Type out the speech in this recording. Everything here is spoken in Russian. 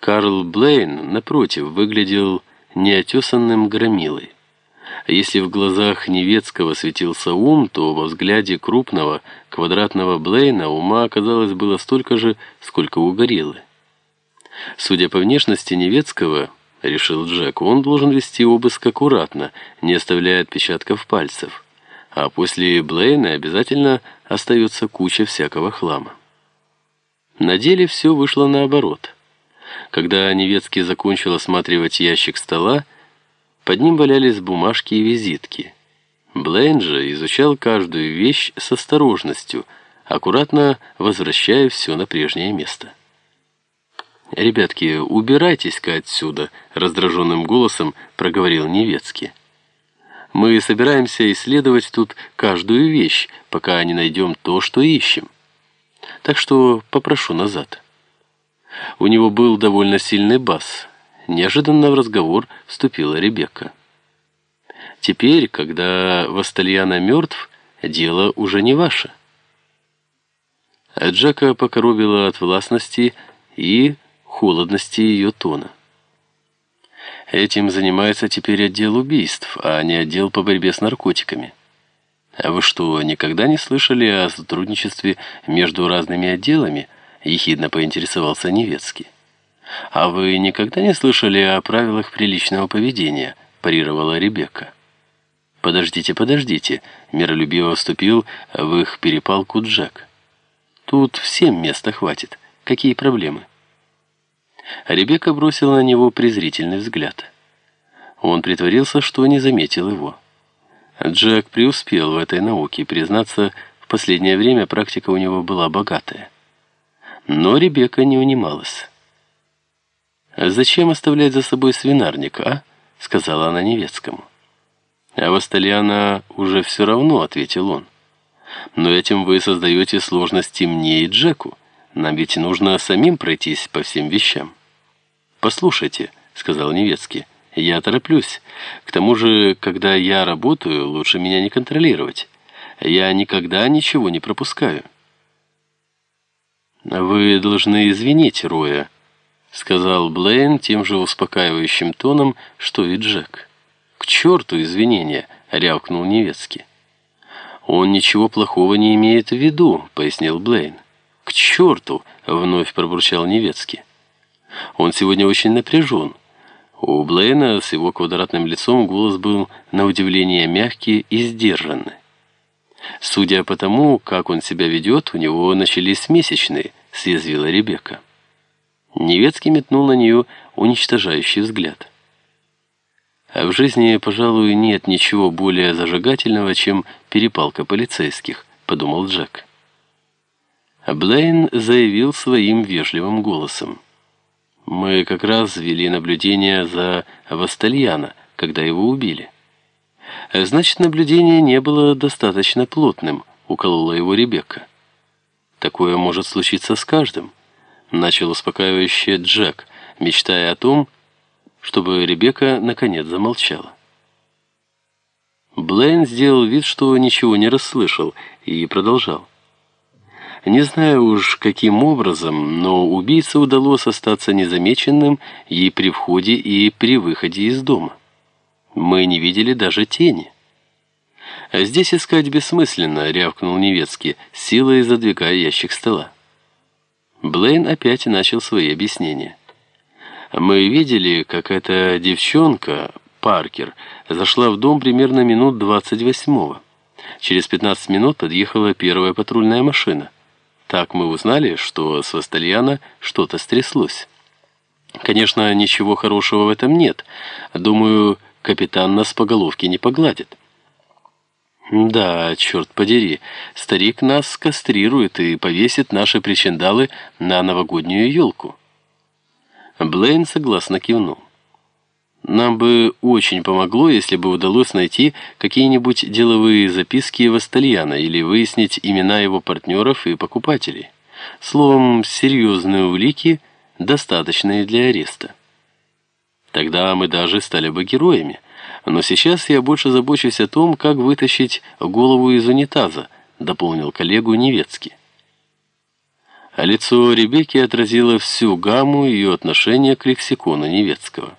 Карл Блейн, напротив, выглядел неотесанным громилой. Если в глазах Невецкого светился ум, то во взгляде крупного, квадратного Блейна ума, оказалось, было столько же, сколько у гориллы. Судя по внешности Невецкого, решил Джек, он должен вести обыск аккуратно, не оставляя отпечатков пальцев. А после Блейна обязательно остается куча всякого хлама. На деле все вышло наоборот. Когда Невецкий закончил осматривать ящик стола, под ним валялись бумажки и визитки. Блейн же изучал каждую вещь с осторожностью, аккуратно возвращая все на прежнее место. «Ребятки, убирайтесь-ка отсюда», — раздраженным голосом проговорил Невецкий. «Мы собираемся исследовать тут каждую вещь, пока не найдем то, что ищем. Так что попрошу назад». У него был довольно сильный бас. Неожиданно в разговор вступила Ребекка. «Теперь, когда Вастальяна мертв, дело уже не ваше». Джека покоробила от властности и холодности ее тона. Этим занимается теперь отдел убийств, а не отдел по борьбе с наркотиками. А вы что, никогда не слышали о сотрудничестве между разными отделами? Ехидно поинтересовался Невецкий. А вы никогда не слышали о правилах приличного поведения? Парировала Ребекка. «Подождите, подождите», — миролюбиво вступил в их перепалку Джек. «Тут всем места хватит. Какие проблемы?» Ребекка бросила на него презрительный взгляд. Он притворился, что не заметил его. Джек преуспел в этой науке, признаться, в последнее время практика у него была богатая. Но Ребекка не унималась. «Зачем оставлять за собой свинарник, а?» — сказала она Невецкому. «А Вастальяна уже все равно», — ответил он. «Но этим вы создаете сложности мне и Джеку. Нам ведь нужно самим пройтись по всем вещам». «Послушайте», — сказал Невецкий, — «я тороплюсь. К тому же, когда я работаю, лучше меня не контролировать. Я никогда ничего не пропускаю». «Вы должны извинить Роя», — сказал Блейн тем же успокаивающим тоном, что и Джек. «К черту извинения», — рявкнул Невецкий. «Он ничего плохого не имеет в виду», — пояснил Блейн. «К черту!» — вновь пробурчал Невецкий. Он сегодня очень напряжен. У Блейна с его квадратным лицом голос был на удивление мягкий и сдержанный. Судя по тому, как он себя ведет, у него начались месячные, съязвила Ребекка. Невецкий метнул на нее уничтожающий взгляд. А в жизни, пожалуй, нет ничего более зажигательного, чем перепалка полицейских, подумал Джек. Блейн заявил своим вежливым голосом. Мы как раз вели наблюдение за Вастальяна, когда его убили. Значит, наблюдение не было достаточно плотным, уколола его Ребекка. Такое может случиться с каждым, начал успокаивающе Джек, мечтая о том, чтобы Ребекка наконец замолчала. Блейн сделал вид, что ничего не расслышал, и продолжал. Не знаю уж каким образом, но убийце удалось остаться незамеченным и при входе, и при выходе из дома. Мы не видели даже тени. «Здесь искать бессмысленно», — рявкнул Невецкий, силой задвигая ящик стола. Блейн опять начал свои объяснения. «Мы видели, как эта девчонка, Паркер, зашла в дом примерно минут двадцать восьмого. Через пятнадцать минут подъехала первая патрульная машина». Так мы узнали, что с Вастальяна что-то стряслось. Конечно, ничего хорошего в этом нет. Думаю, капитан нас по головке не погладит. Да, черт подери, старик нас кастрирует и повесит наши причиндалы на новогоднюю елку. Блейн согласно кивнул. Нам бы очень помогло, если бы удалось найти какие-нибудь деловые записки Вастальяна или выяснить имена его партнеров и покупателей. Словом, серьезные улики, достаточные для ареста. Тогда мы даже стали бы героями. Но сейчас я больше забочусь о том, как вытащить голову из унитаза, дополнил коллегу Невецкий. а лицо Ребекки отразило всю гамму ее отношения к лексикону Невецкого.